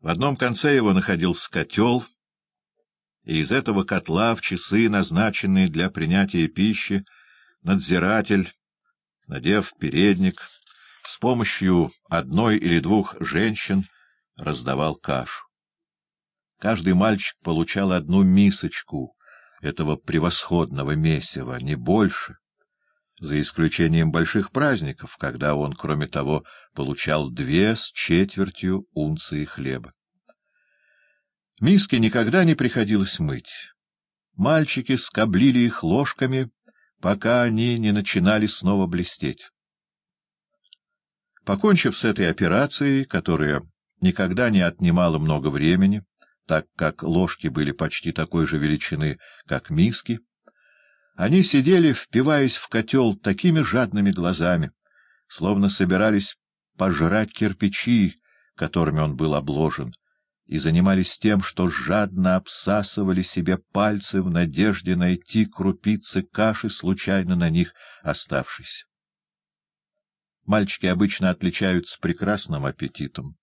В одном конце его находился котел, и из этого котла в часы, назначенные для принятия пищи, надзиратель, надев передник, с помощью одной или двух женщин раздавал кашу. Каждый мальчик получал одну мисочку этого превосходного месива, не больше, за исключением больших праздников, когда он, кроме того, получал две с четвертью унции хлеба. Миски никогда не приходилось мыть. Мальчики скоблили их ложками, пока они не начинали снова блестеть. Покончив с этой операцией, которая никогда не отнимала много времени, так как ложки были почти такой же величины, как миски, они сидели, впиваясь в котел такими жадными глазами, словно собирались пожрать кирпичи, которыми он был обложен, и занимались тем, что жадно обсасывали себе пальцы в надежде найти крупицы каши, случайно на них оставшейся. Мальчики обычно отличаются прекрасным аппетитом.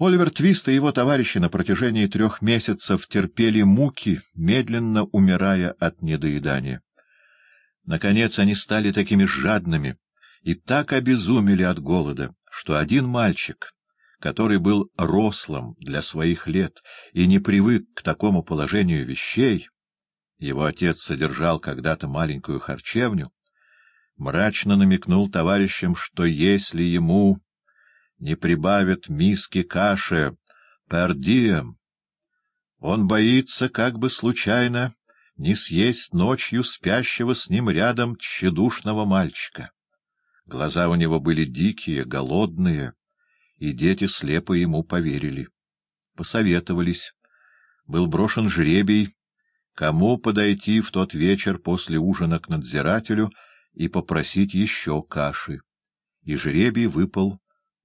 Оливер Твист и его товарищи на протяжении трех месяцев терпели муки, медленно умирая от недоедания. Наконец они стали такими жадными и так обезумели от голода, что один мальчик, который был рослым для своих лет и не привык к такому положению вещей, его отец содержал когда-то маленькую харчевню, мрачно намекнул товарищам, что если ему не прибавят миски каши пердием. Он боится, как бы случайно, не съесть ночью спящего с ним рядом тщедушного мальчика. Глаза у него были дикие, голодные, и дети слепо ему поверили. Посоветовались. Был брошен жребий, кому подойти в тот вечер после ужина к надзирателю и попросить еще каши. И жребий выпал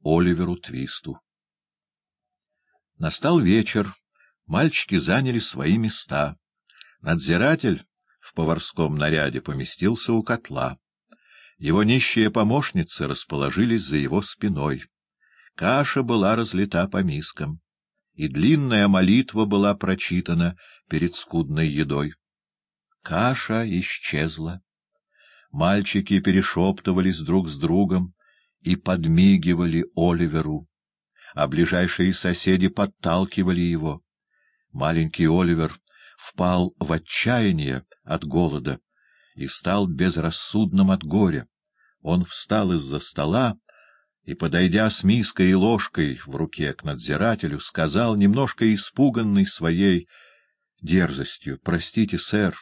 Оливеру Твисту. Настал вечер, мальчики заняли свои места. Надзиратель в поварском наряде поместился у котла. Его нищие помощницы расположились за его спиной. Каша была разлита по мискам, и длинная молитва была прочитана перед скудной едой. Каша исчезла. Мальчики перешептывались друг с другом, и подмигивали Оливеру, а ближайшие соседи подталкивали его. Маленький Оливер впал в отчаяние от голода и стал безрассудным от горя. Он встал из-за стола и, подойдя с миской и ложкой в руке к надзирателю, сказал, немножко испуганный своей дерзостью, — Простите, сэр,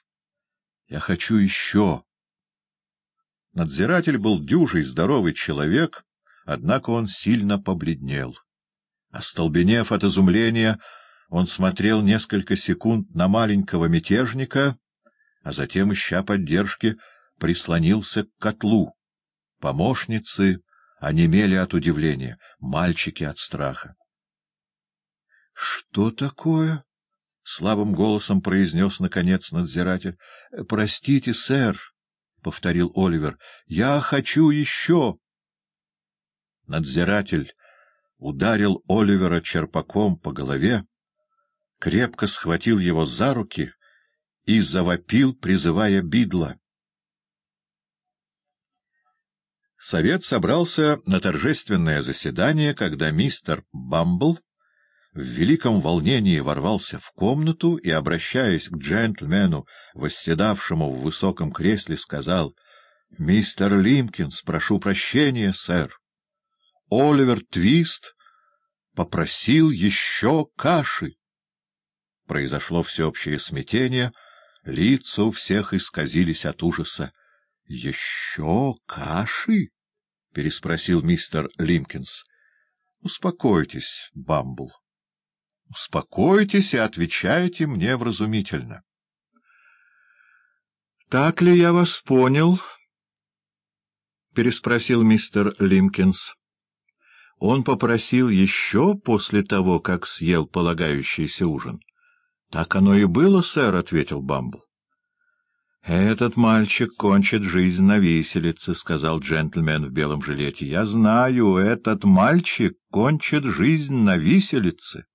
я хочу еще. Надзиратель был дюжий, здоровый человек, однако он сильно побледнел. Остолбенев от изумления, он смотрел несколько секунд на маленького мятежника, а затем, ища поддержки, прислонился к котлу. Помощницы онемели от удивления, мальчики от страха. — Что такое? — слабым голосом произнес, наконец, надзиратель. — Простите, сэр. — повторил Оливер. — Я хочу еще. Надзиратель ударил Оливера черпаком по голове, крепко схватил его за руки и завопил, призывая бидла. Совет собрался на торжественное заседание, когда мистер Бамбл в великом волнении ворвался в комнату и, обращаясь к джентльмену, восседавшему в высоком кресле, сказал, — Мистер Лимкинс, прошу прощения, сэр. Оливер Твист попросил еще каши. Произошло всеобщее смятение, лица у всех исказились от ужаса. — Еще каши? — переспросил мистер Лимкинс. — Успокойтесь, Бамбл. Успокойтесь и отвечайте мне вразумительно. — Так ли я вас понял? — переспросил мистер Лимкинс. Он попросил еще после того, как съел полагающийся ужин. — Так оно и было, сэр, — ответил Бамбл. «Этот мальчик кончит жизнь на виселице», — сказал джентльмен в белом жилете. «Я знаю, этот мальчик кончит жизнь на виселице».